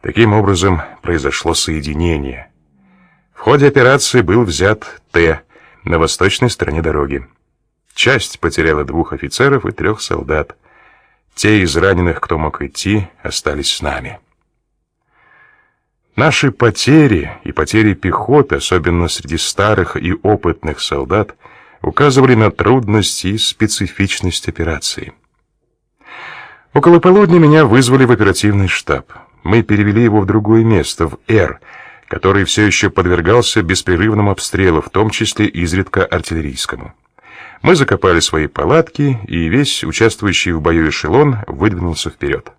Таким образом, произошло соединение. В ходе операции был взят Т на восточной стороне дороги. Часть потеряла двух офицеров и трех солдат. Те из раненых, кто мог идти, остались с нами. Наши потери и потери пехоты, особенно среди старых и опытных солдат, указывали на трудности и специфичность операции. Около полудня меня вызвали в оперативный штаб. Мы перевели его в другое место, в Р, который все еще подвергался беспрерывному обстрелу, в том числе изредка артиллерийскому. Мы закопали свои палатки, и весь участвующий в бою эшелон выдвинулся вперед.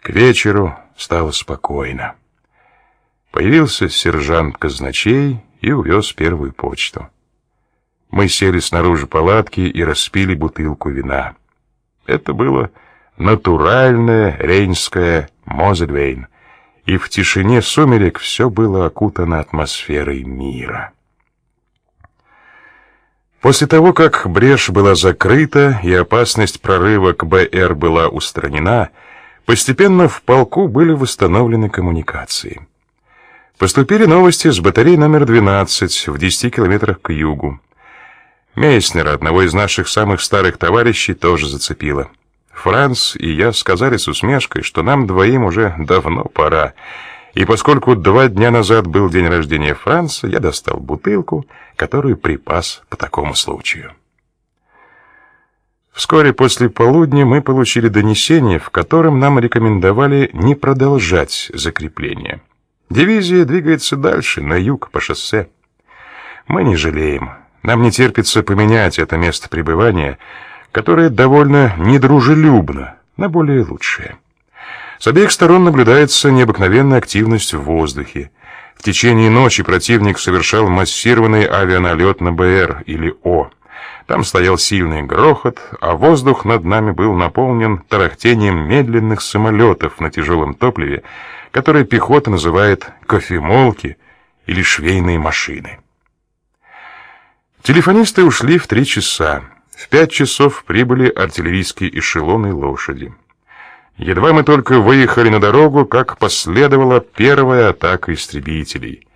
К вечеру стало спокойно. Появился сержант казначей и увез первую почту. Мы сели снаружи палатки и распили бутылку вина. Это было натуральное рейнское Мозельвейн, и в тишине сумерек все было окутано атмосферой мира. После того, как брешь была закрыта и опасность прорыва к БР была устранена, постепенно в полку были восстановлены коммуникации. Поступили новости с батареи номер 12 в 10 километрах к югу. Мейснера, одного из наших самых старых товарищей, тоже зацепило. Франц и я сказали с усмешкой, что нам двоим уже давно пора. И поскольку два дня назад был день рождения Франца, я достал бутылку, которую припас по такому случаю. Вскоре после полудня мы получили донесение, в котором нам рекомендовали не продолжать закрепление. Дивизия двигается дальше, на юг, по шоссе. Мы не жалеем. Нам не терпится поменять это место пребывания, которое довольно недружелюбно, на более лучшее. С обеих сторон наблюдается необыкновенная активность в воздухе. В течение ночи противник совершал массированный авианалет на БР или О. Там стоял сильный грохот, а воздух над нами был наполнен тарахтением медленных самолетов на тяжелом топливе, которое пехота называет кофемолки или швейные машины. Телефонисты ушли в три часа. В пять часов прибыли артиллерийские эшелоны лошади. Едва мы только выехали на дорогу, как последовала первая атака истребителей.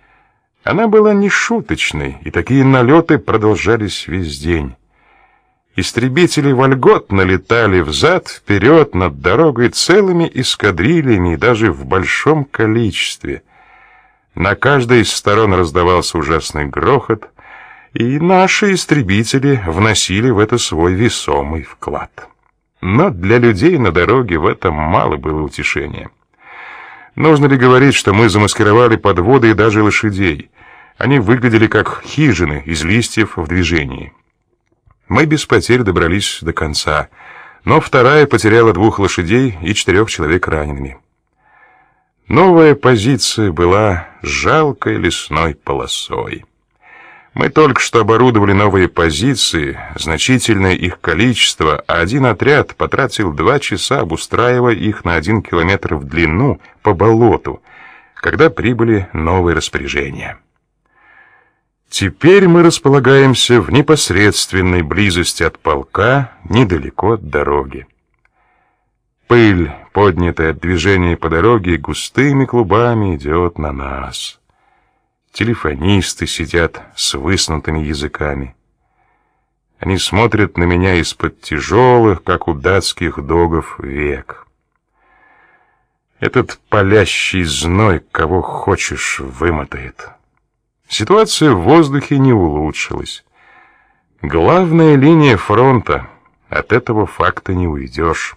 Она была не шуточной, и такие налеты продолжались весь день. Истребители вольготно летали взад, вперед над дорогой целыми эскадрильями и даже в большом количестве. На каждой из сторон раздавался ужасный грохот, и наши истребители вносили в это свой весомый вклад. Но для людей на дороге в этом мало было утешения. Нужно ли говорить, что мы замаскировали подводы и даже лошадей? Они выглядели как хижины из листьев в движении. Мы без потерь добрались до конца, но вторая потеряла двух лошадей и четырех человек ранеными. Новая позиция была жалкой лесной полосой. Мы только что оборудовали новые позиции, значительное их количество, а один отряд потратил два часа, обустраивая их на один километр в длину по болоту, когда прибыли новые распоряжения. Теперь мы располагаемся в непосредственной близости от полка, недалеко от дороги. Пыль, поднятая от движения по дороге, густыми клубами идет на нас. Телефонисты сидят с высунутыми языками. Они смотрят на меня из-под тяжелых, как у датских догов, век. Этот палящий зной, кого хочешь, вымотает. Ситуация в воздухе не улучшилась. Главная линия фронта. От этого факта не уйдешь.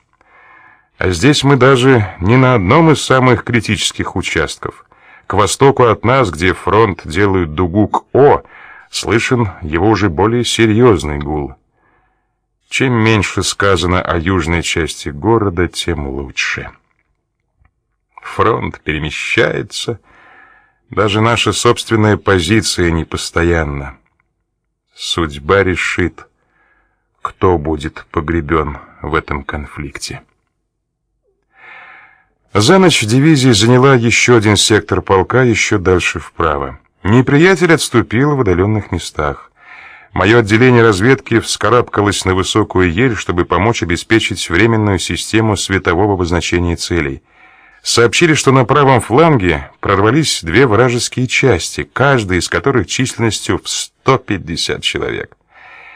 А здесь мы даже не на одном из самых критических участков. К востоку от нас, где фронт делают дугу к О, слышен его уже более серьезный гул. Чем меньше сказано о южной части города, тем лучше. Фронт перемещается, даже наша собственная позиция непостоянна. Судьба решит, кто будет погребен в этом конфликте. За ночь дивизия заняла еще один сектор полка еще дальше вправо. Неприятель отступил в удаленных местах. Мое отделение разведки вскарабкалось на высокую ель, чтобы помочь обеспечить временную систему светового обозначения целей. сообщили, что на правом фланге прорвались две вражеские части, каждая из которых численностью в 150 человек.